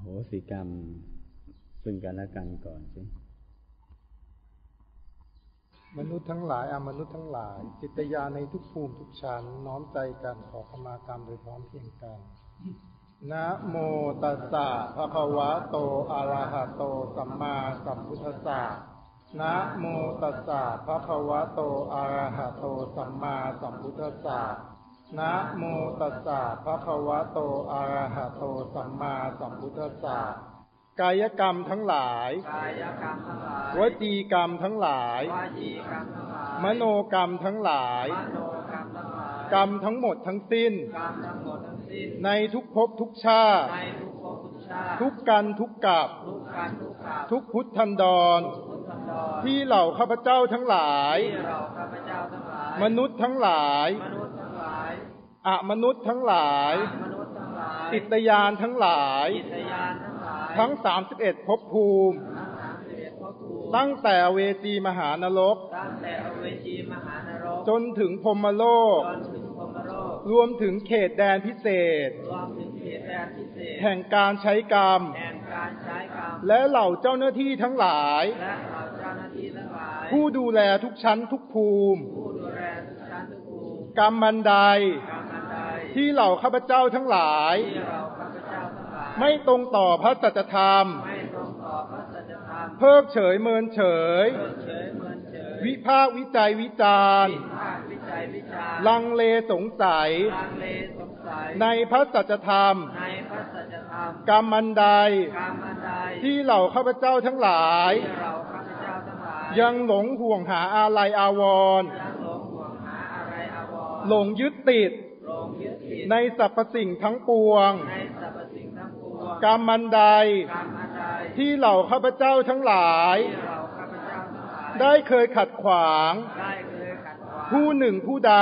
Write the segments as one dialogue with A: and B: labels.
A: โหสิกรรม ซึ่งกันและกันก่อนสิ
B: มนุษย์ทั้งหลายอมนุษย์ทั้งหลาย จิตญาในทุกภูมิทุกชั้นน้อมใจกันขอขมากรรมโดยพร้อมเพียงกันนะโมตัสสะภะคะวะโตอะระหะโต สัมมาสัมพุทธัสสะนะโมตัสสะภะคะวะโตอะระหะโต สัมมาสัมพุทธัสสะ นะโมตัสสะภะคะวะโตอะระหะโตสัมมาสัมพุทธัสสะกายกรรมทั้งหลาย
C: กายกรรมทั้งหลาย
B: วจีกรรมทั้งหลาย
C: วาจีกรรมทั้งหลาย
B: มโนกรรมทั้งหลาย
C: มโนกรรมทั้งหลาย
B: กรรมทั้งหมดทั้งสิ้น
C: กรรมทั้งหมดทั้งสิ้น
B: ในทุกภพทุกชาติ
C: ในทุกภพทุกชาติ
B: ทุกกันทุกกับ
C: ทุกการทุกกับ
B: ทุกพุทธันดร
C: พุทธันดร
B: ที่เหล่าข้าพเจ้าทั้งหลาย
C: ที่เราข้าพเจ้าทั้งหลาย
B: มนุษย์ทั้งหลาย
C: มนุษย์ทั้งหลาย
B: อะมนุษย์ทั้งหลาย
C: มนุษย์ทั้งหลาย
B: ติตยานทั้งหลาย
C: จิตยานทั้งหลาย
B: ทั้งสามสิบเอ็ดภพภูมิ
C: ทั้งสามสิบเอ็ดภพภูมิ
B: ตั้งแต่เวจีมหานรก
C: ตั้งแต่อเวจีมหานรก
B: จนถึงพรหมโลก
C: จนถึงพรหมโลก
B: รวมถึงเขตแดนพิเศษ
C: รวมถึงเขตแดนพิเศษ
B: แห่งการใช้กรรม
C: แห่งการใช้กรรม
B: และเหล่าเจ้าหน้าที่ทั้งหลาย
C: และเหล่าเจ้าหน้าที่ทั้งหลาย
B: ผู้ดูแลทุกชั้นทุกภูมิ
C: ผู้ดูแลทุกชั้นทุกภูมิ
B: กรรมมันใด
C: กรรมอันใด
B: ที่เหล่าข้าพเจ้าทั้งหลาย
C: ที่เราข้าพเจ้าทั้งหลาย
B: ไม่ตรงต่อพระสัจธรรม
C: ไม่ตรงต่อพระสัจธรรม
B: เพิกเฉยเมินเฉย
C: เพิกเฉยเหมือนเฉย
B: วิพากษ์วิจัยวิจารณ์
C: วิพากษ์วิจัยวิจารณ์
B: ลังเลสงสัย
C: ลังเลสงสัย
B: ในพระสัจธรรม
C: ในพระสัจธรรม
B: กรรมมันใด
C: กรรมอันใด
B: ที่เหล่าข้าพเจ้าทั้งหลาย
C: ที่เราข้าพเจ้าทั้งหลาย
B: ยังหลงห่วงหาอาลัยอาวรณ์
C: ยังหลงห่วงหาอะไรอาวรณ์
B: หลงยึดติด
C: หลงยึดติด
B: ในสรรพสิ่งทั้งปวง
C: ในสรรพสิ่งทั้งปวง
B: กรรมมันใด
C: กรรมอันใด
B: ที่เหล่าข้าพเจ้าทั้งหลาย
C: ที่เราข้าพเจ้าทั้งหลาย
B: ได้เคยขัดขวาง
C: ได้เคยขัดขวาง
B: ผู้หนึ่งผู้ใด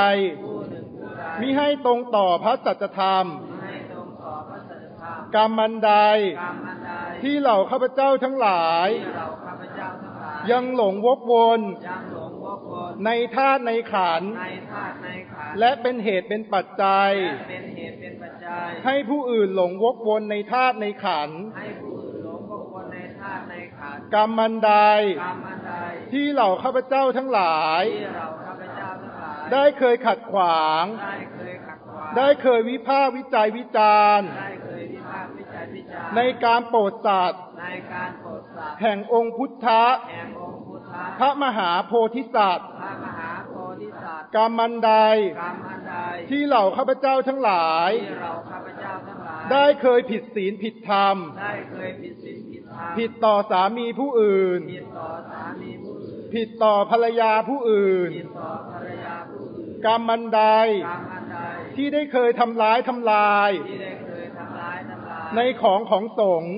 C: ผู้หนึ่งผู้ใด
B: มิให้ตรงต่อพระสัจธรรม
C: ให้ตรงต่อพระสัจธรรม
B: กรรมมันใด
C: กรรมอันใด
B: ที่เหล่าข้าพเจ้าทั้งหลาย
C: ที่เราข้าพเจ้าทั้งหลาย
B: ยังหลงวกวน
C: ยังหลงวกวน
B: ในธาตุในขันธ์
C: ในธาตุในขันธ์
B: และเป็นเหตุเป็นปัจจัย
C: และเป็นเหตุเป็นปัจจัย
B: ให้ผู้อื่นหลงวกวนในธาตุในขันธ์
C: ให้ผู้อื่นหลงวกวนในธาตุในขันธ์
B: กรรมมันใด
C: กรรมอันใด
B: ที่เหล่าข้าพเจ้าทั้งหลาย
C: ที่เราข้าพเจ้าทั้งหลาย
B: ได้เคยขัดขวาง
C: ได้เคยขัดขวาง
B: ได้เคยวิพากษ์วิจัยวิจารณ์
C: ได้เคยวิพากษ์วิจัยวิจารณ์
B: ในการโปรดสัตว์
C: ในการโปรดสัตว์
B: แห่งองค์พุทธะ
C: แห่งองค์พุทธะ
B: พระมหาโพธิสัตว์
C: สัตว์
B: กรรมมันใด
C: กรรมอันใด
B: ที่เหล่าข้าพเจ้าทั้งหลาย
C: ที่เราข้าพเจ้าทั้งหลาย
B: ได้เคยผิดศีลผิดธรรม
C: ได้เคยผิดศีลผิดธรรม
B: ผิดต่อสามีผู้อื่น
C: ผิดต่อสามีผู้อื่น
B: ผิดต่อภรรยาผู้อื่น
C: ผิดต่อภรรยาผู้อื่น
B: กรรมมันใด
C: กรรมอันใด
B: ที่ได้เคยทำร้ายทำลาย
C: ที่ได้เคยทำร้ายทำลาย
B: ในของของสงฆ์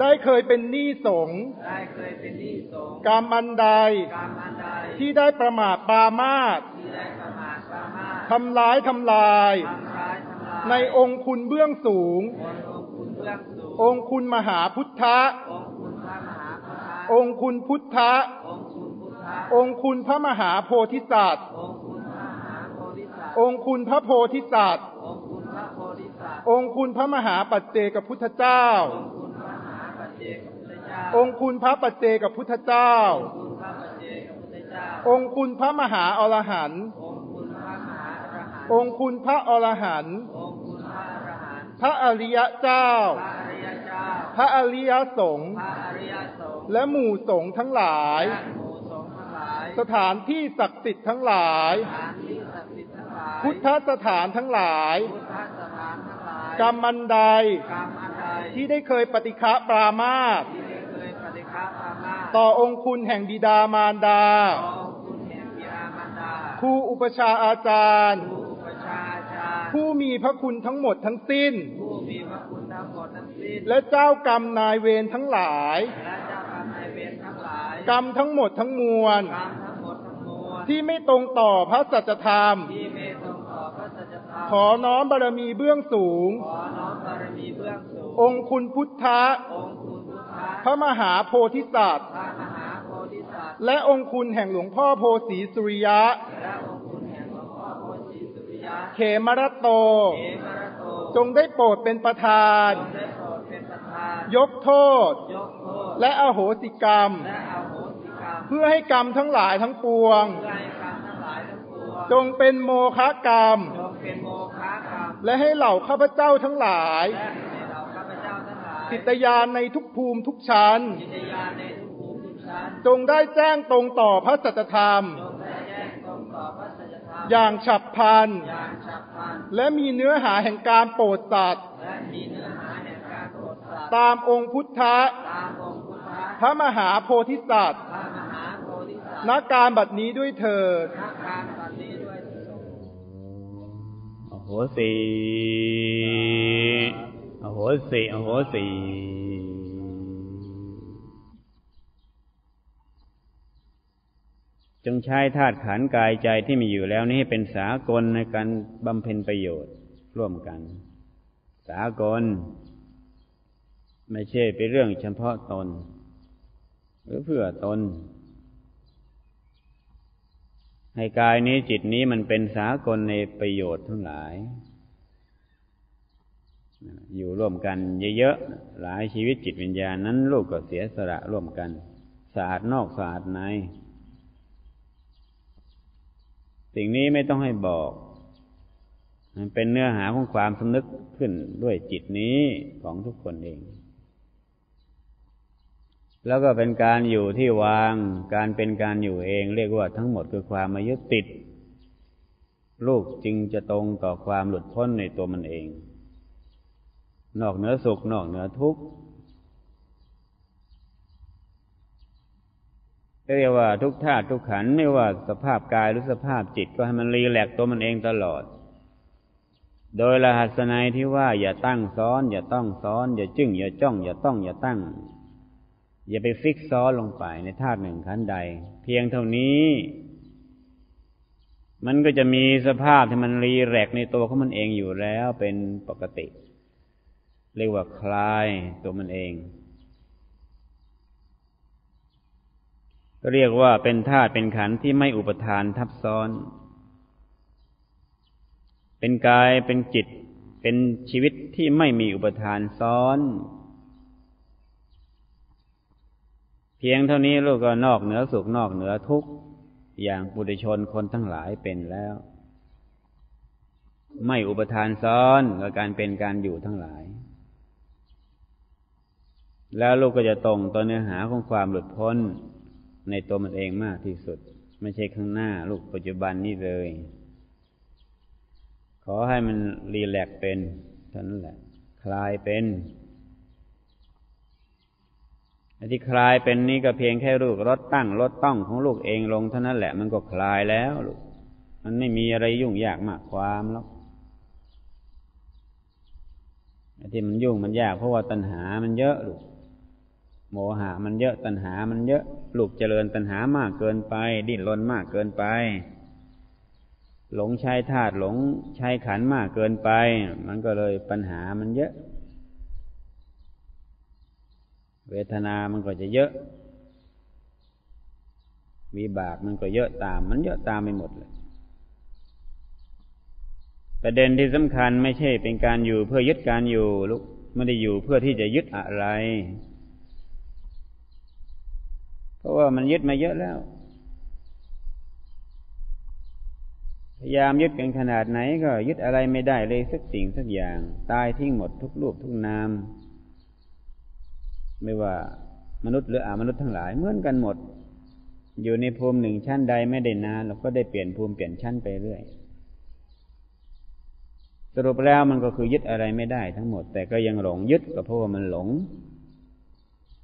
B: ได้เคยเป็นหนี้สงฆ์
C: ได้เคยเป็นหนี้สงฆ์
B: กรรมอันใด
C: กรรมอันใด
B: ที่ได้ประมาทปรามาส
C: ที่ได้ประมาทประมาท
B: ทำร้ายทำลาย
C: ทำร้ายทำลาย
B: ในองค์คุณเบื้องสูง
C: บนองค์คุณเบื้องสูง
B: องค์คุณมหาพุทธะ
C: องค์คุณพระมหาพุทธะ
B: องค์คุณพุทธะ
C: องค์คุณพุทธะ
B: องค์คุณพระมหาโพธิสัตว์
C: องค์คุณพระมหาโพธิสัตว์
B: องค์คุณพระโพธิสัตว์
C: องค์คุณพระโพธิสัตว์
B: องค์คุณพระมหาปัจเจกพุทธเจ้า
C: องค์คุณพระม
B: องค์คุณพระปัจเจกพุทธเจ้า
C: คุณพระปัจเจกพุทธเจ้า
B: องค์คุณพระมหาอรหันต์
C: องค์คุณพระมหาอรหันต์
B: องค์คุณพระอรหันต์
C: องค์คุณพระอรหันต์
B: พระอริยเจ้า
C: พระอริยเจ้า
B: พระอริยสงฆ์
C: พระอริยสงฆ์
B: และหมู่สงฆ์ทั้งหลาย
C: และหมู่สงฆ์ทั้งหลาย
B: สถานที่ศักดิ์สิทธิ์ทั้งหลาย
C: สถานที่ศักดิ์สิทธิ์ทั้งหลาย
B: พุทธสถานทั้งหลาย
C: พุทธสถานทั้งหลาย
B: กรรมมันใด
C: กรรมอันใด
B: ที่ได้เคยปฏิฆะปรามาส
C: ที่ได้เคยปฏิฆาพามา
B: ต่อองค์คุณแห่งบิดามารดา
C: ต่อคุณแห่งบิดามารดา
B: ครูอุปชฌาย์อาจารย์
C: ผู้อุปชฌาย์อาจารย์
B: ผู้มีพระคุณทั้งหมดทั้งสิ้น
C: ผู้มีพระคุณทั้งหมดทั้งสิ้น
B: และเจ้ากรรมนายเวรทั้งหลาย
C: และเจ้ากรรมนายเวรทั้งหลาย
B: กรรมทั้งหมดทั้งมวล
C: กรรมทั้งหมดทั้งมวล
B: ที่ไม่ตรงต่อพระสัจธรรม
C: ที่ไม่ตรงต่อพระสัจธรรม
B: ขอน้อมบารมีเบื้องสูง
C: ข อน้อมบารมีเบื้องสูง
B: องค์คุณพุทธะ
C: องค์คุณพุทธะ
B: พระมหาโพธิสัตว์
C: พระมหาโพธิสัตว์
B: และองค์คุณแห่งหลวงพ่อโพสีสุริยะ
C: และองค์คุณแห่งหลวงพ่อโพธิสุริยะ
B: เขมรตโต
C: เอมรโต
B: จงได้โปรดเป็นประธาน
C: ได้โปรดเป็นประธาน
B: ยกโทษ
C: ยกโทษ
B: และอโหสิกรรม
C: และอโหสิกรรม
B: เพื่อให้กรรมทั้งหลายทั้งปวง
C: เพื่อให้กรรมทั้งหลายทั้งปวง
B: จงเป็นโมฆะกรรม
C: จงเป็นโมฆะกรรม
B: และให้เหล่าข้าพเจ้าทั้งหลาย
C: และให้เราข้าพเจ้าทั้งหลาย
B: จิตยานในทุกภูมิทุกชั้น
C: จิตญาณในทุกภูมิทุกชั้น
B: จงได้แจ้งตรงต่อพระสัจธรรม
C: จงได้แจ้งตรงต่อพระสัจธรรม
B: อย่างฉับพลัน
C: อย่างฉับพลัน
B: และมีเนื้อหาแห่งการโปรดสัตว์
C: และมีเนื้อหาแห่งการโปรดสัตว์
B: ตามองค์พุทธะ
C: ตามองค์พุทธะ
B: พระมหาโพธิสัตว์
C: พระมหาโพธิสัตว์
B: ณการบัดนี้ด้วยเถิด
C: นักการบัดนี้ด้วยเถิด
A: โอ้โหสีโอ้โห สีโหสีจงใช้ธาตุขันธ์กายใจที่มีอยู่แล้วนี้ให้เป็นสากลในการบำเพ็ญประโยชน์ร่วมกัน สากล ไม่ใช่เป็นเรื่องเฉพาะตน หรือเพื่อตน ให้กายนี้จิตนี้มันเป็นสากลในประโยชน์ทั้งหลาย อยู่ร่วมกันเยอะๆหลายชีวิตจิตวิญญาณนั้นลูกก็เสียสละร่วมกันสะอาดนอกสะอาดในสิ่งนี้ไม่ต้องให้บอกมันเป็นเนื้อหาของความสำนึกขึ้นด้วยจิตนี้ของทุกคนเอง แล้วก็เป็นการอยู่ที่วาง การเป็นการอยู่เอง เรียกว่าทั้งหมดคือความมายึดติด ลูกจึงจะตรงต่อความหลุดพ้นในตัวมันเอง นอกเหนือสุข นอกเหนือทุกข์เรียกว่าทุกธาตุทุกขันไม่ว่าสภาพกายหรือสภาพจิตก็ให้มันรีแลกตัวมันเองตลอด โดยรหัสนัยที่ว่า อย่าตั้งซ้อน อย่าต้องซ้อน อย่าจึ้ง อย่าจ้อง อย่าต้อง อย่าตั้ง อย่าไปฟิกซ้อนลงไปในธาตุหนึ่งขันใด เพียงเท่านี้ มันก็จะมีสภาพที่มันรีแลกในตัวของมันเองอยู่แล้วเป็นปกติ เรียกว่าคลายตัวมันเอง ก็เรียกว่าเป็นธาตุเป็นขันธ์ที่ไม่อุปทานทับซ้อน เป็นกายเป็นจิต เป็นชีวิตที่ไม่มีอุปทานซ้อน เพียงเท่านี้ลูกก็นอกเหนือสุขนอกเหนือทุกข์อย่างปุถุชนคนทั้งหลายเป็นแล้วไม่อุปทานซ้อนกับการเป็นการอยู่ทั้งหลาย แล้วลูกก็จะตรงต่อเนื้อหาของความหลุดพ้นในตัวมันเองมากที่สุด ไม่ใช่ข้างหน้าลูกปัจจุบันนี้เลย ขอให้มันรีแลกซ์เป็นเท่านั้นแหละ คลายเป็นไอ้ที่คลายเป็นนี่ก็เพียงแค่ลูกลดตั้งลดต้องของลูกเองลงเท่านั้นแหละ มันก็คลายแล้วลูกมันไม่มีอะไรยุ่งยากมากความแล้วไอ้ที่มันยุ่งมันยากเพราะว่าตัณหามันเยอะลูก โมหะมันเยอะตัณหามันเยอะปลูกเจริญตัณหามากเกินไป ดิ้นรนมากเกินไป หลงใช้ธาตุหลงใช้ขันมากเกินไป มันก็เลยปัญหามันเยอะ เวทนามันก็จะเยอะวิบากมันก็เยอะตาม มันเยอะตามไปหมดเลยประเด็นที่สำคัญไม่ใช่เป็นการอยู่เพื่อยึดการอยู่ลูกไม่ได้อยู่เพื่อที่จะยึดอะไร เพราะว่ามันยึดมาเยอะแล้ว พยายามยึดกันขนาดไหนก็ยึดอะไรไม่ได้เลยสักสิ่งสักอย่าง ตายทิ้งหมดทุกรูปทุกนาม ไม่ว่ามนุษย์หรืออามนุษย์ทั้งหลายเหมือนกันหมด อยู่ในภูมิหนึ่งชั้นใดไม่ได้นานเราก็ได้เปลี่ยนภูมิเปลี่ยนชั้นไปเรื่อยสรุปแล้วมันก็คือยึดอะไรไม่ได้ทั้งหมด แต่ก็ยังหลงยึดก็เพราะว่ามันหลง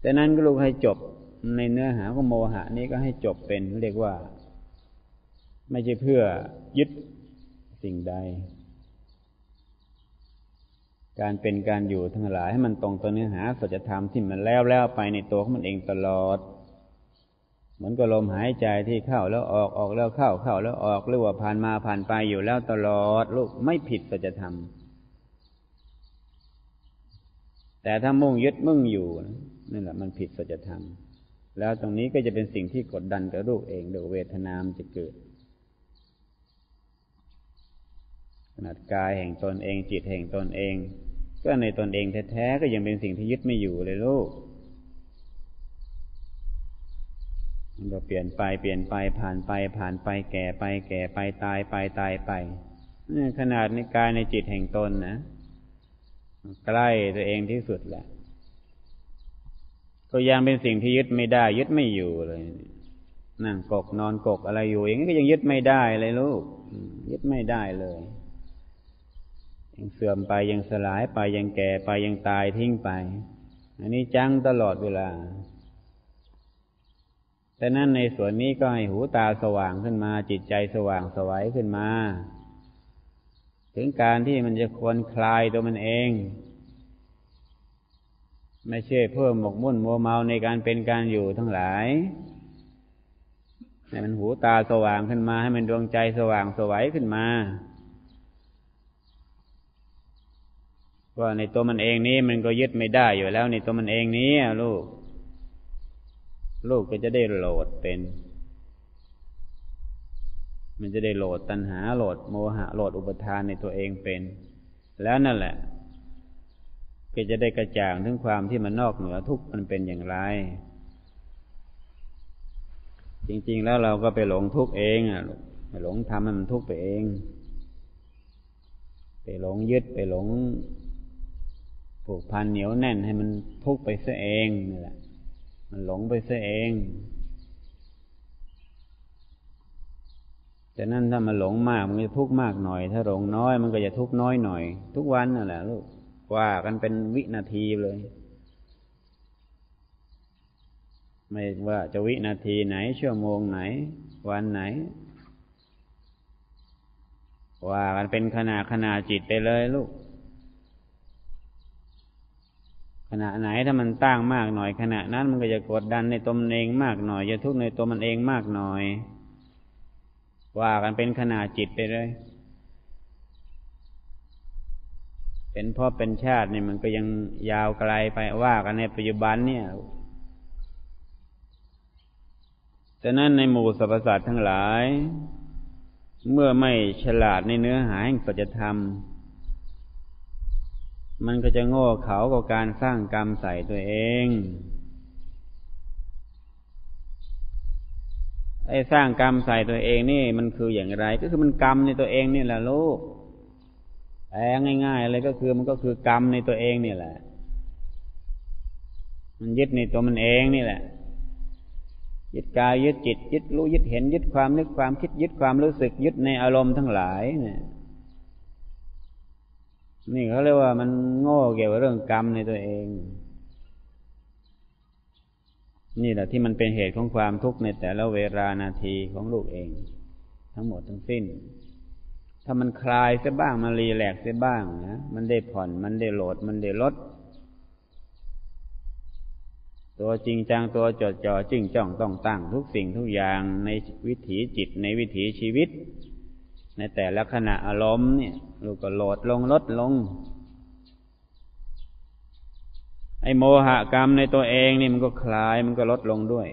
A: แต่นั้นก็ลูกให้จบ ในเนื้อหาของโมหะนี้ก็ให้จบเป็นเรียกว่า ไม่ใช่เพื่อยึดสิ่งใด การเป็นการอยู่ทั้งหลายให้มันตรงต่อเนื้อหาสัจธรรมที่มันแล้วแล้วไปในตัวของมันเองตลอด เหมือนกับลมหายใจที่เข้าแล้วออกออกแล้วเข้าเข้าแล้วออกหรือว่าผ่านมาผ่านไปอยู่แล้วตลอดลูกไม่ผิดสัจธรรมแต่ถ้ามุ่งยึดมุ่งอยู่นั่นแหละมันผิดสัจธรรม แล้วตรงนี้ก็จะเป็นสิ่งที่กดดันกับลูกเองเดี๋ยวเวทนามจะเกิดขนาดกายแห่งตนเองจิตแห่งตนเอง ก็ในตนเองแท้ๆก็ยังเป็นสิ่งที่ยึดไม่อยู่เลยลูกมันก็เปลี่ยนไปเปลี่ยนไปผ่านไปผ่านไปแก่ไปแก่ไปตายไปตายไปขนาดในกายในจิตแห่งตนนะใกล้ตัวเองที่สุดแหละ ก็ยังเป็นสิ่งที่ยึดไม่ได้ ยึดไม่อยู่เลยนั่งกกนอนกกอะไรอยู่อย่างนี้ก็ยังยึดไม่ได้เลยลูกยึดไม่ได้เลยยังเสื่อมไปยังสลายไปยังแก่ไปยังตายทิ้งไป อันนี้จังตลอดเวลาแต่นั้นในส่วนนี้ก็ให้หูตาสว่างขึ้นมา จิตใจสว่างสวัยขึ้นมา ถึงการที่มันจะควรคลายตัวมันเอง ไม่ใช่เพิ่มหมกมุ่นมัวเมาในการเป็นการอยู่ทั้งหลายให้มันหูตาสว่างขึ้นมา ให้มันดวงใจสว่างสวัยขึ้นมาว่าในตัวมันเองนี้มันก็ยึดไม่ได้อยู่แล้ว ในตัวมันเองนี้ลูก ลูกก็จะได้โหลดเป็น มันจะได้โหลดตัณหาโหลดโมหะโหลดอุปทานในตัวเองเป็น แล้วนั่นแหละ ก็จะได้กระจ่างถึงความที่มันนอกเหนือทุกมันเป็นอย่างไร จริง ๆ แล้วเราก็ไปหลงทุกเองอะไปหลงทำให้มันทุกไปเอง ไปหลงยึดไปหลงผูกพันเหนียวแน่นให้มันทุกไปซะเองนี่แหละ มันหลงไปซะเองแต่นั่นถ้ามันหลงมากมันจะทุกข์มากหน่อย ถ้าหลงน้อยมันก็จะทุกข์น้อยหน่อย ทุกวันนั่นแหละลูก ว่ากันเป็นวินาทีเลย ไม่ว่าจะวินาทีไหน ชั่วโมงไหน วันไหน ว่ากันเป็นขนาดขนาดจิตไปเลยลูก ขณะไหนถ้ามันตั้งมากหน่อย ขณะนั้นมันก็จะกดดันในตัวมันเองมากหน่อย จะทุกข์ในตัวมันเองมากหน่อย ว่ากันเป็นขนาดจิตไปเลย เป็นพ่อเป็นชาตินี่มันก็ยังยาวไกลไปว่ากันในปัจจุบันเนี่ยแต่นั้นในหมู่สรรพสัตว์ทั้งหลาย เมื่อไม่ฉลาดในเนื้อหาแห่งสัจธรรม มันก็จะโง่เขากับการสร้างกรรมใส่ตัวเองไอ้สร้างกรรมใส่ตัวเองนี่ มันคืออย่างไร ก็คือมันกรรมในตัวเองนี่แหละลูก แปลง่ายๆเลยก็คือมันก็คือกรรมในตัวเองนี่แหละ มันยึดในตัวมันเองนี่แหละ ยึดกายยึดจิต ยึดรู้ยึดเห็น ยึดความนึกความคิดยึดความรู้สึก ยึดในอารมณ์ทั้งหลายเนี่ยนี่เขาเรียกว่ามันโง่เกี่ยวกับเรื่องกรรมในตัวเอง นี่แหละที่มันเป็นเหตุของความทุกข์ในแต่ละเวลานาทีของลูกเอง ทั้งหมดทั้งสิ้น ถ้ามันคลายเสียบ้างมันรีแลกเสียบ้างนะมันได้ผ่อนมันได้โหลดมันได้ลด ตัวจริงจังตัวจดจ่อจึงจ้องต้องตั้งทุกสิ่งทุกอย่างในวิถีจิตในวิถีชีวิต ในแต่ละขณะอารมณ์เนี่ยลูกก็โหลดลงลดลงไอโมหะกรรมในตัวเองนี่มันก็คลายมันก็ลดลงด้วย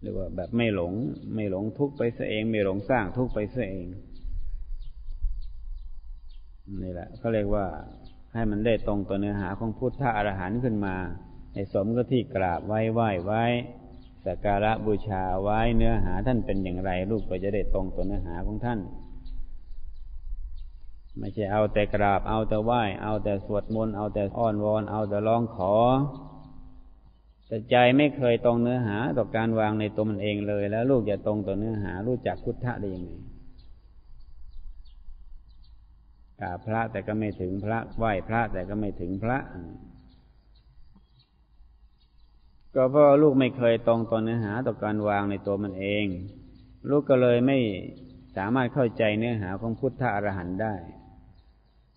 A: หรือว่าแบบไม่หลง ไม่หลงทุกไปซะเอง ไม่หลงสร้างทุกไปซะเองนี่แหละเขาเรียกว่าให้มันได้ตรงตัวเนื้อหาของพุทธะอรหันต์ขึ้นมาให้สมกับที่กราบไหว้ไหว้ไว้สักการะบูชาไว้เนื้อหาท่านเป็นอย่างไรลูกก็จะได้ตรงตัวเนื้อหาของท่าน ไม่ใช่เอาแต่กราบเอาแต่ไหว้ เอาแต่สวดมนต์เอาแต่อ้อนวอน เอาแต่ร้องขอ แต่ใจไม่เคยตรงเนื้อหาต่อการวางในตัวมันเองเลย แล้วลูกจะตรงตัวเนื้อหา รู้จักพุทธะได้ยังไงกราบพระแต่ก็ไม่ถึงพระไหว้พระแต่ก็ไม่ถึงพระ ก็เพราะลูกไม่เคยตรงต่อเนื้อหาต่อการวางในตัวมันเอง ลูกก็เลยไม่สามารถเข้าใจเนื้อหาของพุทธะอรหันต์ได้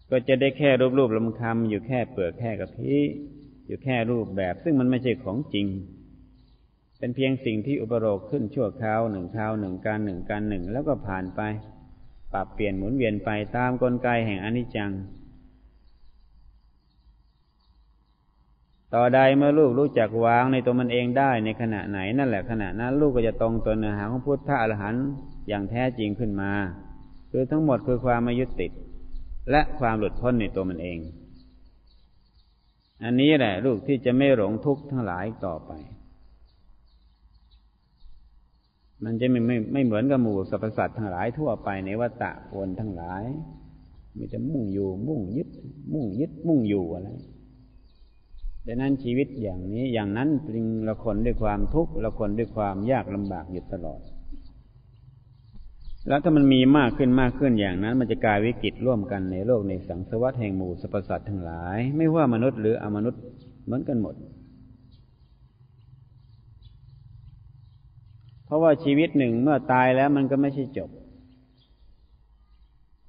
A: ก็จะได้แค่รูปรูปลำคำอยู่แค่เปลือกแค่กับพี อยู่แค่รูปแบบ ซึ่งมันไม่ใช่ของจริง เป็นเพียงสิ่งที่อุปโลกขึ้นชั่วคราวหนึ่งคราวหนึ่งการหนึ่งการหนึ่งแล้วก็ผ่านไป ปรับเปลี่ยนหมุนเวียนไปตามกลไกแห่งอนิจจัง ต่อใดเมื่อลูกรู้จักวางในตัวมันเองได้ในขณะไหนนั่นแหละขณะนั้น ลูกก็จะตรงตัวเนื้อหาของพุทธะอรหันต์อย่างแท้จริงขึ้นมา คือทั้งหมดคือความไม่ยึดติด และความหลุดพ้นในตัวมันเอง อันนี้แหละลูกที่จะไม่หลงทุกข์ทั้งหลายต่อไป มันจะไม่ไม่ไม่เหมือนกับหมู่สรรพสัตว์ทั้งหลายทั่วไปในวัฏฏะวนทั้งหลายมีแต่มุ่งอยู่ มุ่งยึด มุ่งยึด มุ่งอยู่อะไรดังนั้นชีวิตอย่างนี้อย่างนั้นจึงละคนด้วยความทุกข์ละคนด้วยความยากลำบากอยู่ตลอด แล้วถ้ามันมีมากขึ้นมากขึ้นอย่างนั้น มันจะกลายวิกฤตร่วมกันในโลกในสังสวัฏแห่งหมู่สรรพสัตว์ทั้งหลาย ไม่ว่ามนุษย์หรืออมนุษย์เหมือนกันหมด เพราะว่าชีวิตหนึ่งเมื่อตายแล้วมันก็ไม่ใช่จบ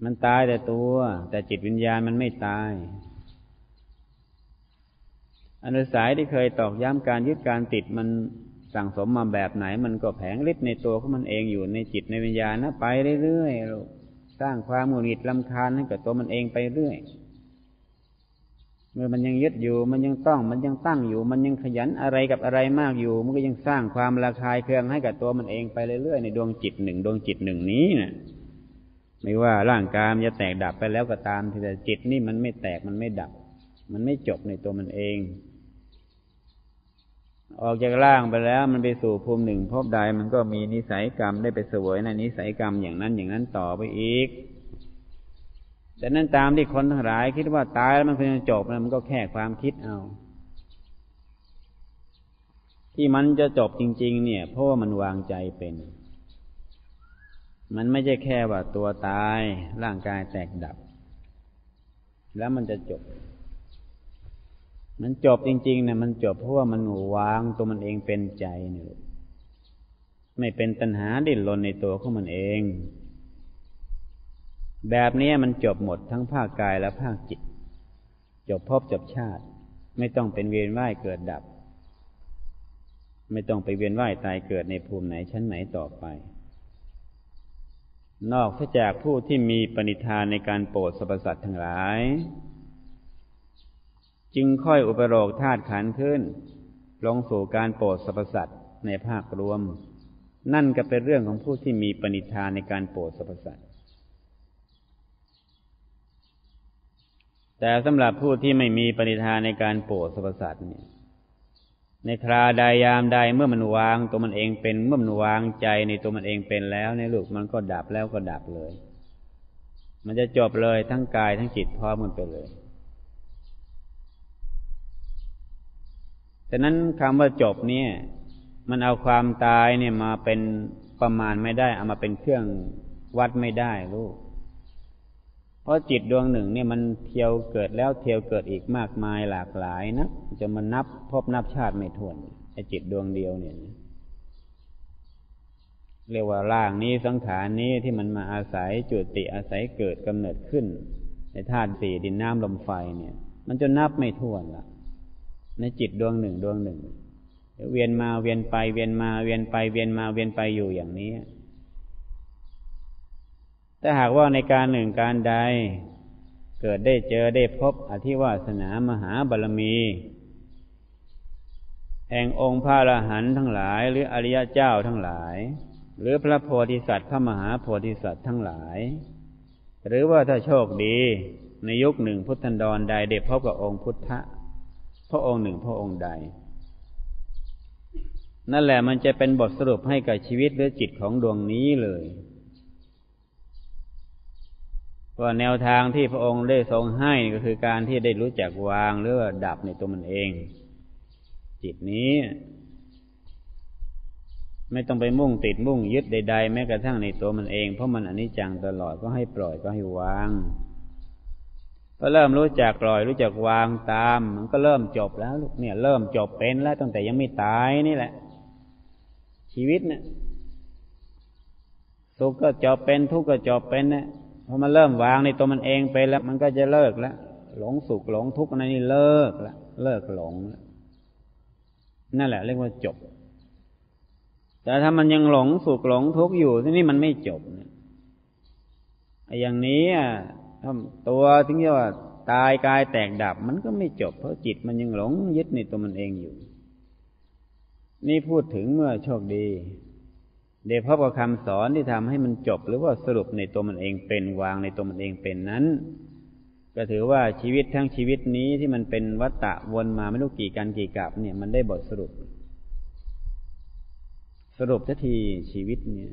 A: มันตายแต่ตัว แต่จิตวิญญาณมันไม่ตายอนุสัยที่เคยตอกย้ำการยึดการติดมัน สั่งสมมาแบบไหน มันก็แผงฤทธิ์ในตัวของมันเองอยู่ในจิตในวิญญาณนะไปเรื่อยๆสร้างความหงุดหงิดลำคาญให้กับตัวมันเองไปเรื่อยเมื่อมันยังยึดอยู่ มันยังต้อง มันยังตั้งอยู่ มันยังขยันอะไรกับอะไรมากอยู่ มันก็ยังสร้างความระคายเคืองให้กับตัวมันเองไปเรื่อยๆในดวงจิตหนึ่งดวงจิตหนึ่งนี้นะไม่ว่าร่างกายมันจะแตกดับไปแล้วก็ตามแต่จิตนี่มันไม่แตกมันไม่ดับ มันไม่จบในตัวมันเอง ออกจากร่างไปแล้ว มันไปสู่ภูมิหนึ่งพบใดมันก็มีนิสัยกรรมได้ไปเสวยในนิสัยกรรมอย่างนั้นอย่างนั้นต่อไปอีกแต่นั้นตามที่คนทั้งหลาย คิดว่าตายแล้วมันคงจะจบแล้วมันก็แค่ความคิดเอา ที่มันจะจบจริง ๆ เนี่ย เพราะว่ามันวางใจเป็น มันไม่ใช่แค่ว่าตัวตายร่างกายแตกดับ แล้วมันจะจบ มันจบจริงๆเนี่ยมันจบเพราะว่ามันวางตัวมันเองเป็นใจเนี่ยไม่เป็นตัณหาดิ้นรนในตัวของมันเอง แบบนี้มันจบหมดทั้งภาคกายและภาคจิต จบพบจบชาติ ไม่ต้องเป็นเวียนว่ายเกิดดับ ไม่ต้องไปเวียนว่ายตายเกิดในภูมิไหนชั้นไหนต่อไป นอกจากผู้ที่มีปณิธานในการโปรดสรรพสัตว์ทั้งหลาย จึงค่อยอุปโลกธาตุขันขึ้น ลงสู่การโปรดสรรพสัตว์ในภาครวม นั่นก็เป็นเรื่องของผู้ที่มีปณิธานในการโปรดสรรพสัตว์แต่สำหรับผู้ที่ไม่มีปณิธานในการโปรดสรรพสัตว์เนี่ยในคราใดยามใดเมื่อมันวาง ตัวมันเองเป็นเมื่อมันวางใจในตัวมันเองเป็นแล้วในลูกมันก็ดับแล้วก็ดับเลย มันจะจบเลยทั้งกายทั้งจิตพร้อมกันไปเลยะนั้นคำว่าจบเนี่ย มันเอาความตายเนี่ยมาเป็นประมาณไม่ได้ เอามาเป็นเครื่องวัดไม่ได้ลูก เพราะจิตดวงหนึ่งเนี่ยมันเที่ยวเกิดแล้วเที่ยวเกิดอีกมากมายหลากหลายนะจะมานับพบนับชาติไม่ถ้วนไอ้จิตดวงเดียวเนี่ยเรียกว่าร่างนี้สังขารนี้ที่มันมาอาศัยจุติอาศัยเกิดกำเนิดขึ้นในธาตุสี่ดินน้ำลมไฟเนี่ย มันจะนับไม่ถ้วนละ ในจิตดวงหนึ่งดวงหนึ่ง เวียนมาเวียนไป เวียนมาเวียนไป เวียนมาเวียนไปอยู่อย่างนี้ ถ้าหากว่าในการหนึ่งการใด เกิดได้เจอได้พบอธิวาสนามหาบารมี แห่งองค์พระอรหันต์ทั้งหลาย หรืออริยเจ้าทั้งหลาย หรือพระโพธิสัตว์พระมหาโพธิสัตว์ทั้งหลาย หรือว่าถ้าโชคดีในยุคหนึ่งพุทธันดรใดได้พบกับองค์พุทธ พระองค์หนึ่งพระองค์ใด นั่นแหละมันจะเป็นบทสรุปให้กับชีวิตหรือจิตของดวงนี้เลยว่าแนวทางที่พระองค์ได้ทรงให้ก็คือการที่ได้รู้จักวางหรือว่าดับในตัวมันเอง จิตนี้ ไม่ต้องไปมุ่งติดมุ่งยึดใด ๆ แม้กระทั่งในตัวมันเอง เพราะมันอนิจจังตลอดก็ให้ปล่อยก็ให้วาง พอเริ่มรู้จักปล่อย รู้จักวางตาม มันก็เริ่มจบแล้วลูกเนี่ย เริ่มจบเป็นแล้วตั้งแต่ยังไม่ตายนี่แหละ ชีวิตเนี่ยสุขก็จบเป็นทุกข์ก็จบเป็นเนี่ยพอมันเริ่มวางในตัวมันเองไปแล้ว มันก็จะเลิกแล้วหลงสุขหลงทุกข์นั่นนี่เลิกแล้วเลิกหลงนั่นแหละ เรียกว่าจบ แต่ถ้ามันยังหลงสุขหลงทุกข์อยู่ที่นี่มันไม่จบเนี่ยอย่างนี้อะ ถ้าตัวถึงจะว่า ตายกายแตกดับ มันก็ไม่จบ เพราะจิตมันยังหลงยึดในตัวมันเองอยู่ นี่พูดถึงเมื่อโชคดีเดี๋ยวพระประคำสอนที่ทำให้มันจบ หรือว่าสรุปในตัวมันเองเป็นวางในตัวมันเองเป็นนั้น ก็ถือว่าชีวิตทั้งชีวิตนี้ที่มันเป็นวัฏฏะวนมาไม่รู้กี่กันกี่กับเนี่ยมันได้บทสรุป สรุปทันทีชีวิตเนี่ย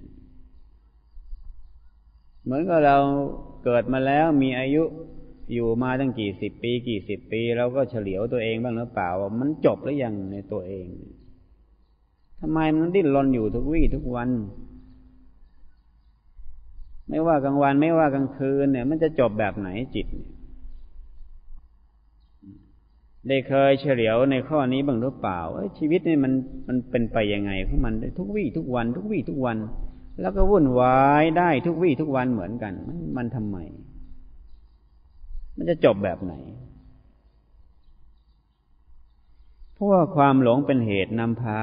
A: เหมือนกับเรา เกิดมาแล้วมีอายุอยู่มาตั้งกี่สิบปีกี่สิบปีเราก็เฉลียวตัวเองบ้างหรือเปล่าว่ามันจบหรือยังในตัวเองทำไมมันดิ้นรนอยู่ทุกวี่ทุกวัน ไม่ว่ากลางวันไม่ว่ากลางคืนเนี่ย มันจะจบแบบไหนจิตเนี่ยได้เคยเฉลียวในข้อนี้บ้างหรือเปล่าชีวิตนี่มันมันเป็นไปยังไงของมันทุกวี่ทุกวัน ทุกวี่ทุกวัน แล้วก็วุ่นวายได้ทุกวี่ทุกวันเหมือนกันมัน มันทำไม มันจะจบแบบไหน เพราะว่าความหลงเป็นเหตุนำพา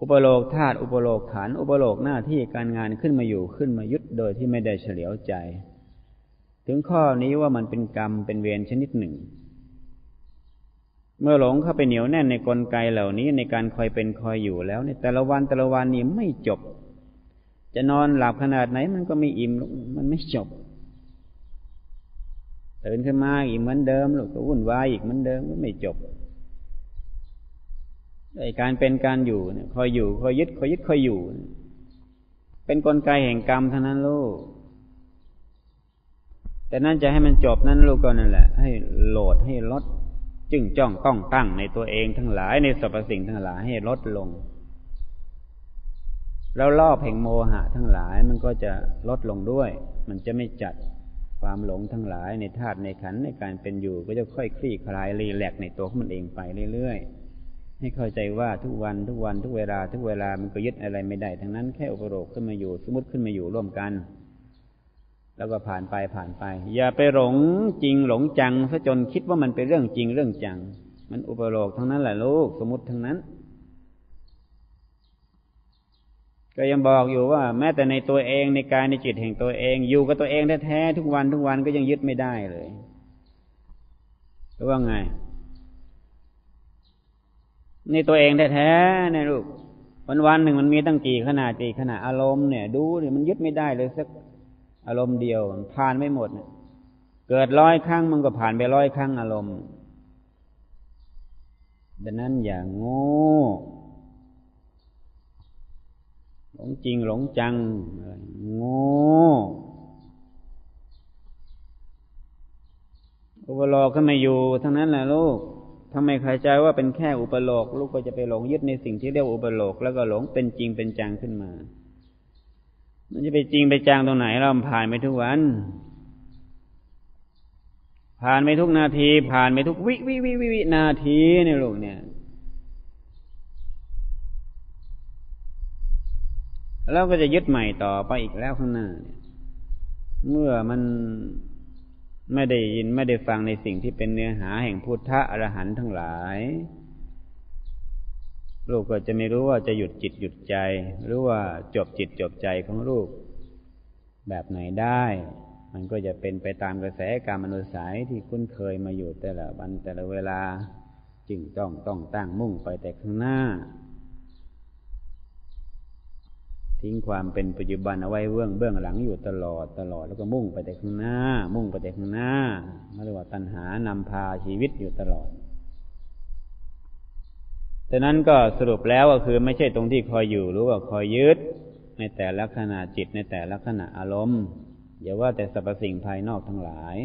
A: อุปโลกธาตุอุปโลกขันอุปโลกหน้าที่การงานขึ้นมาอยู่ขึ้นมายึดโดยที่ไม่ได้เฉลียวใจ ถึงข้อนี้ว่ามันเป็นกรรมเป็นเวรชนิดหนึ่ง เมื่อหลงเข้าไปเหนียวแน่นในกลไกเหล่านี้ในการคอยเป็นคอยอยู่แล้วในแต่ละวันแต่ละวันนี้ไม่จบ จะนอนหลับขนาดไหนมันก็ไม่อิ่มมันไม่จบตื่นขึ้นมาอีกเหมือนเดิมลูกก็วุ่นวายอีกเหมือนเดิมก็ไม่จบไอการเป็นการอยู่เนี่ยคอยอยู่คอยยึดคอยยึดคอยอยู่ เป็นนกลไกแห่งกรรมเท่านั้นลูก แต่นั้นจะให้มันจบนั้นลูกก็นั่นแหละ ให้โหลดให้ลด จึงจ้องต้องตั้งในตัวเองทั้งหลายในสรรพสิ่งทั้งหลายให้ลดลง แล้วรอบแห่งโมหะทั้งหลายมันก็จะลดลงด้วย มันจะไม่จัดความหลงทั้งหลายในธาตุในขันในการเป็นอยู่ ก็จะค่อยคลี่คลายรีแลกในตัวของมันเองไปเรื่อยๆ ให้เข้าใจว่าทุกวันทุกวันทุกเวลา ทุกเวลามันก็ยึดอะไรไม่ได้ ทั้งนั้นแค่อุปโลกขึ้นมาอยู่สมมติขึ้นมาอยู่ร่วมกัน แล้วก็ผ่านไปผ่านไป อย่าไปหลงจริงหลงจังซะจนคิดว่ามันเป็นเรื่องจริงเรื่องจัง มันอุปโลกทั้งนั้นแหละลูกสมมติทั้งนั้น ก็ยังบอกอยู่ว่า แม้แต่ในตัวเองในกายในจิตแห่งตัวเอง อยู่กับตัวเองแท้ๆทุกวันทุกวันก็ยังยึดไม่ได้เลยหรือว่าไง ในตัวเองแท้ๆในลูกวันวันหนึ่งมันมีตั้งกี่ขนาดกี่ขนาดอารมณ์เนี่ย ดูเนี่ยมันยึดไม่ได้เลยสัก อารมณ์เดียวผ่านไม่หมดเกิดร้อยครั้งมันก็ผ่านไปร้อยครั้งอารมณ์ดังนั้นอย่างโง่หลงจริงหลงจังโง่อุปโลกขึ้นมาอยู่ทั้งนั้นแหละลูกทำไมใครใจว่าเป็นแค่อุปโลก ลูกก็จะไปหลงยึดในสิ่งที่เรียกอุปโลกแล้วก็หลงเป็นจริงเป็นจังขึ้นมา มันจะไปจริงไปจางตรงไหนเราผ่านไปทุกวัน ผ่านไปทุกนาที ผ่านไปทุกวิวิวิวิวินาทีเนี่ยลูกเนี่ยแล้วก็จะยึดใหม่ต่อไปอีกแล้วข้างหน้าเนี่ยเมื่อมันไม่ได้ยินไม่ได้ฟังในสิ่งที่เป็นเนื้อหาแห่งพุทธะอรหันต์ทั้งหลาย ลูกก็จะไม่รู้ว่าจะหยุดจิตหยุดใจ หรือว่าจบจิตจบใจของลูก แบบไหนได้ มันก็จะเป็นไปตามกระแสการมนุษย์สายที่คุ้นเคยมาอยู่แต่ละวันแต่ละเวลา จึงต้องต้องตั้งมุ่งไปแต่ข้างหน้า ทิ้งความเป็นปัจจุบันเอาไว้เบื้องเบื้องหลังอยู่ตลอดตลอดแล้วก็มุ่งไปแต่ข้างหน้า มุ่งไปแต่ข้างหน้าเรียกว่าตัณหานำพาชีวิตอยู่ตลอด ฉะนั้นก็สรุปแล้วก็คือไม่ใช่ตรงที่คอยอยู่หรือว่าคอยยึดในแต่ละขณะจิตในแต่ละขณะอารมณ์อย่าว่าแต่สรรพสิ่งภายนอกทั้งหลาย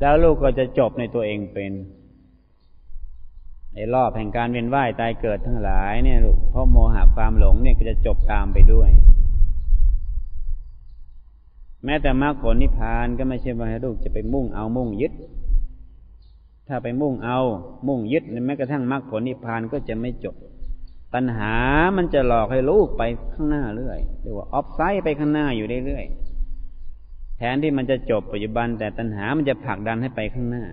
A: แล้วลูกก็จะจบในตัวเองเป็นไอ้รอบแห่งการเวียนว่ายตายเกิดทั้งหลายเนี่ยลูกเพราะโมหะความหลงเนี่ยก็จะจบตามไปด้วย แม้แต่มรรคผลนิพพานก็ไม่ใช่ว่าให้ลูกจะไปมุ่งเอามุ่งยึด ถ้าไปมุ่งเอา มุ่งยึดแม้กระทั่งมรรคผลนิพพานก็จะไม่จบ ตัณหามันจะหลอกให้ลูกไปข้างหน้าเรื่อยเรียกว่าออฟไซด์ไปข้างหน้าอยู่เรื่อยแทนที่มันจะจบปัจจุบัน แต่ตัณหามันจะผลักดันให้ไปข้างหน้า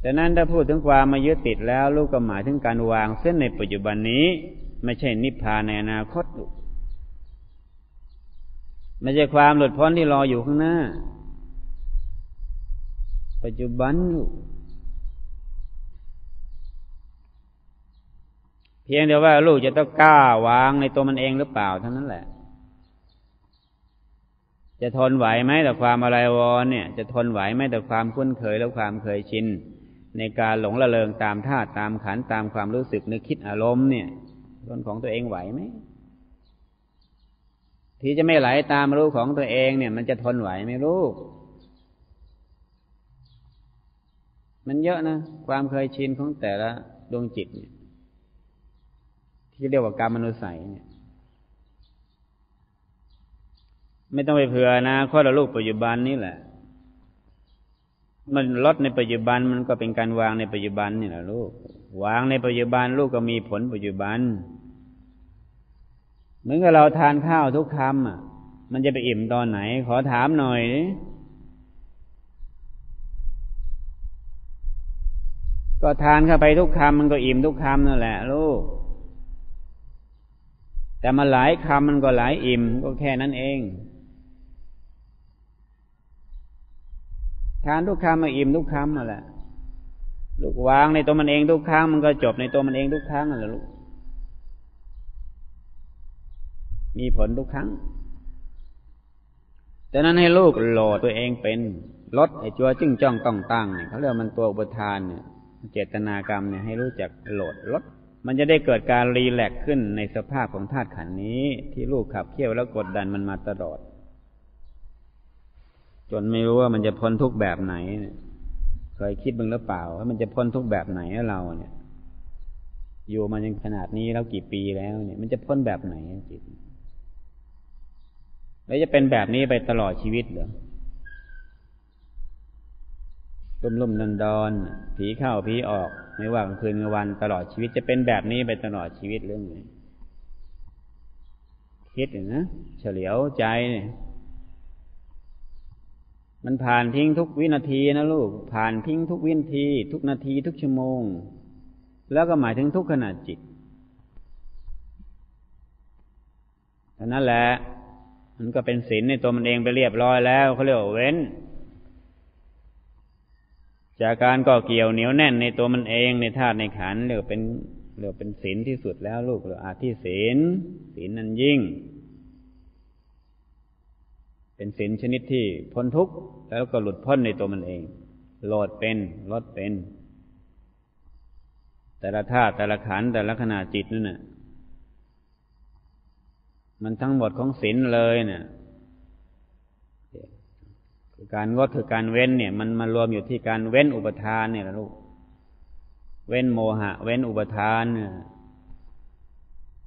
A: แต่นั้นถ้าพูดถึงความมายึดติดแล้ว ลูกก็หมายถึงการวางเส้นในปัจจุบันนี้ ไม่ใช่นิพพานในอนาคตลูก ไม่ใช่ความหลุดพ้นที่รออยู่ข้างหน้า ปัจจุบันเพียงแต่ว่าลูกจะต้องกล้าวางในตัวมันเองหรือเปล่าเท่านั้นแหละ จะทนไหวไหมแต่ความอะไรวรเนี่ย จะทนไหวไหมแต่ความคุ้นเคยและความเคยชินในการหลงละเลงตามธาตุตามขันตามความรู้สึกนึกคิดอารมณ์เนี่ยทนของตัวเองไหวไหม ที่จะไม่ไหลตามรู้ของตัวเองเนี่ย มันจะทนไหวไหมลูก มันเยอะนะ ความเคยชินของแต่ละดวงจิตเนี่ย ที่เรียกว่ากรรมมนุสัยเนี่ย ไม่ต้องไปเผื่อนะข้อละลูกปัจจุบันนี่แหละ มันลดในปัจจุบันมันก็เป็นการวางในปัจจุบันนี่แหละลูก วางในปัจจุบันลูกก็มีผลปัจจุบัน เหมือนกับเราทานข้าวทุกคำอะ มันจะไปอิ่มตอนไหน ขอถามหน่อยก็ทานเข้าไปทุกคำมันก็อิ่มทุกคำนั่นแหละลูก แต่มาหลายคำมันก็หลายอิ่มก็แค่นั้นเอง ทานทุกคำมาอิ่มทุกคำนั่นแหละ ลูกวางในตัวมันเองทุกครั้งมันก็จบในตัวมันเองทุกครั้งนั่นแหละลูก มีผลทุกครั้งดังนั้นให้ลูกโหลดตัวเองเป็นลดไอ้จัวจึ้งจ้องต้องตั้งเนี่ยเขาเรียกมันตัวอุปทานเนี่ย เจตนากรรมเนี่ยให้รู้จักโหลดลด มันจะได้เกิดการรีแลกขึ้นในสภาพของธาตุขันนี้ ที่ลูกขับเคี่ยวแล้วกดดันมันมาตลอด จนไม่รู้ว่ามันจะพ้นทุกแบบไหนเคยคิดบ้างหรือเปล่าว่ามันจะพ้นทุกแบบไหนเราเนี่ย อยู่มายังขนาดนี้แล้วกี่ปีแล้วเนี่ย มันจะพ้นแบบไหนจิต แล้วจะเป็นแบบนี้ไปตลอดชีวิตเหรอลุ่มลุ่มดอนดอนผีเข้าผีออก ไม่ว่ากลางคืนกลางวันตลอดชีวิตจะเป็นแบบนี้ไปตลอดชีวิตเรื่องนี้คิดนะเฉลียวใจเนี่ยมันผ่านทิ้งทุกวินาทีนะลูก ผ่านทิ้งทุกวินาที ทุกนาทีทุกชั่วโมง แล้วก็หมายถึงทุกขณะจิตนั้นแหละ มันก็เป็นศีลในตัวมันเองไปเรียบร้อยแล้วเขาเรียกว่าเว้น จากการก่อเกี่ยวเหนียวแน่นในตัวมันเองในธาตุในขันเรียกเป็นเรียกเป็นศีลที่สุดแล้วลูกเรียกอาทิศีลศีลนั้นยิ่ง เป็นศีลชนิดที่พ้นทุกข์แล้วก็หลุดพ้นในตัวมันเองโหลดเป็นลดเป็น แต่ละธาตุแต่ละขันแต่ละขณะจิตนั่นน่ะ มันทั้งหมดของศีลเลยเนี่ยคือการงดคือการเว้นเนี่ย มันมารวมอยู่ที่การเว้นอุปทานเนี่ยละลูก เว้นโมหะ เว้นอุปทานเนี่ย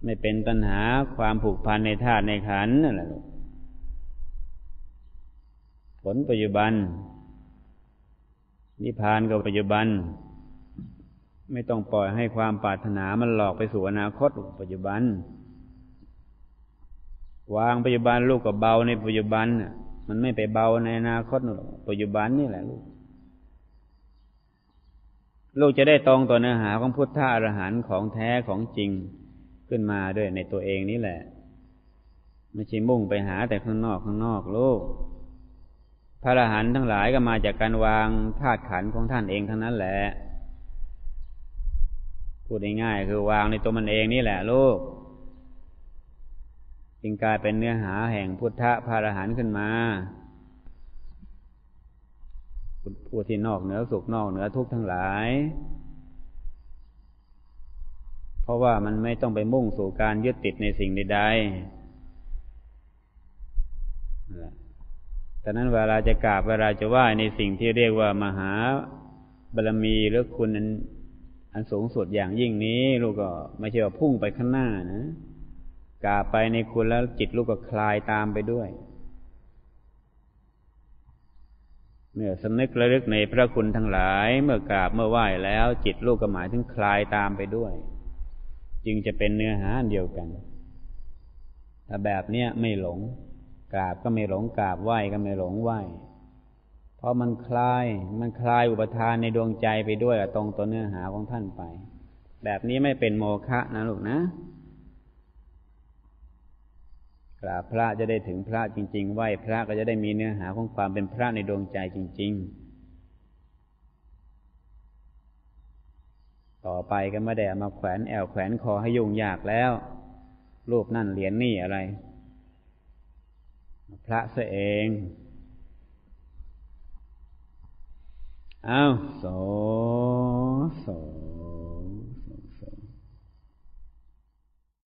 A: ไม่เป็นตัณหาความผูกพันในธาตุในขันนั่นแหละลูกผลปัจจุบัน นิพพานกับปัจจุบัน ไม่ต้องปล่อยให้ความปรารถนามันหลอกไปสู่อนาคตปัจจุบัน วางปัจจุบันลูกก็เบาในปัจจุบันมันไม่ไปเบาในอนาคตหรอกปัจจุบันนี่แหละลูก ลูกจะได้ตรงต่อเนื้อหาของพุทธะอรหันต์ของแท้ของจริงขึ้นมาด้วยในตัวเองนี่แหละ ไม่ใช่มุ่งไปหาแต่ข้างนอกข้างนอกลูกพระอรหันต์ทั้งหลายก็มาจากการวางธาตุขันของท่านเองทั้งนั้นแหละพูดง่ายๆคือวางในตัวมันเองนี่แหละลูก จึงกลายเป็นเนื้อหาแห่งพุทธะพาะหันขึ้นมา ผู้ที่นอกเหนือสุขนอกเหนือทุกข์ทั้งหลาย เพราะว่ามันไม่ต้องไปมุ่งสู่การยึดติดในสิ่งใดๆแต่นั้นเวลาจะกราบเวลาจะไหว้ในสิ่งที่เรียกว่ามหาบารมีหรือคุณอันสูงสุดอย่างยิ่งนี้ ลูกก็ไม่ใช่ว่าพุ่งไปข้างหน้านะ กราบไปในคุณแล้วจิตลูกก็คลายตามไปด้วย เมื่อสำนึกระลึกในพระคุณทั้งหลาย เมื่อกราบเมื่อไหว้แล้ว จิตลูกก็หมายถึงคลายตามไปด้วย จึงจะเป็นเนื้อหาเดียวกันถ้าแบบเนี้ยไม่หลง กราบก็ไม่หลงกราบไหว้ก็ไม่หลงไหว้เพราะมันคลาย มันคลายอุปทานในดวงใจไปด้วยตรงตัวเนื้อหาของท่านไป แบบนี้ไม่เป็นโมฆะนะลูกนะ กราบพระจะได้ถึงพระจริง ๆ ไหว้พระก็จะได้มีเนื้อหาของความเป็นพระในดวงใจจริง ๆ ต่อไปก็ไม่ได้เอามาแขวนแอวแขวนคอให้ยุ่งยากแล้ว รูปนั่นเหรียญนี่อะไร พระเสเอง เอาโสโส